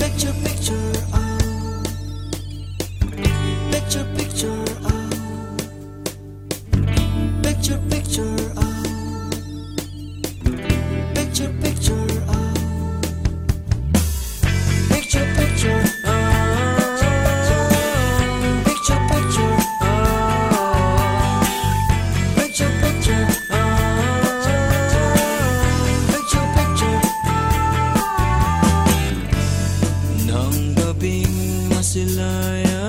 Picture, picture, oh. Picture, picture, oh. Nang gabing masilayan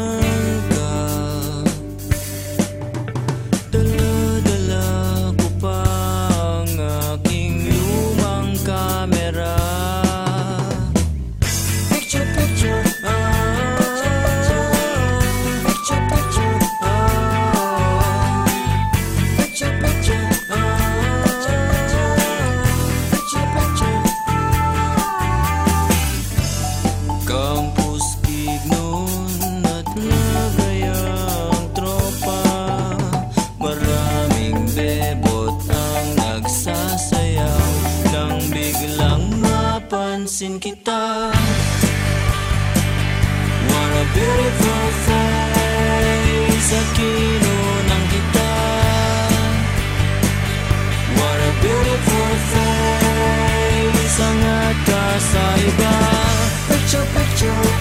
napansin kita What a beautiful face Sa kinunang kita What a beautiful face Ang ka sa iba Picture, picture,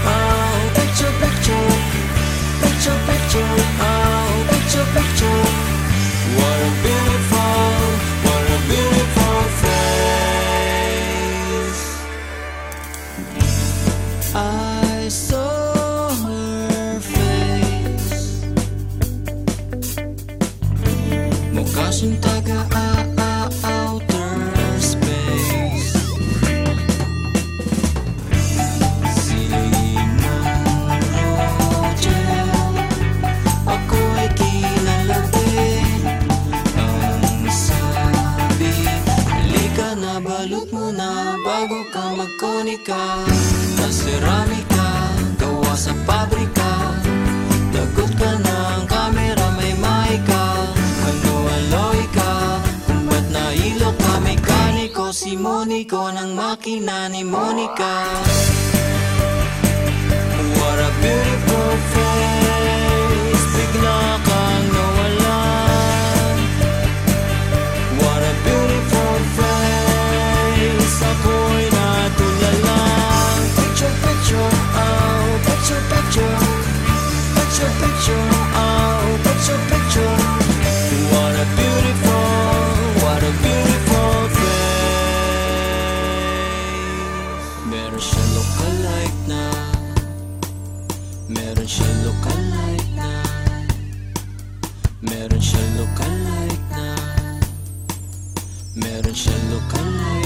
Siyang taga-outer space. Si Mang Rogel Ako ay kilala din. Ang na balot mo na Bago ka magkonika seramika Gawa sa pabrika Monico ng makina ni Monica Meron siya lookalike na Meron siya lookalike na Meron siya lookalike na Meron siya lookalike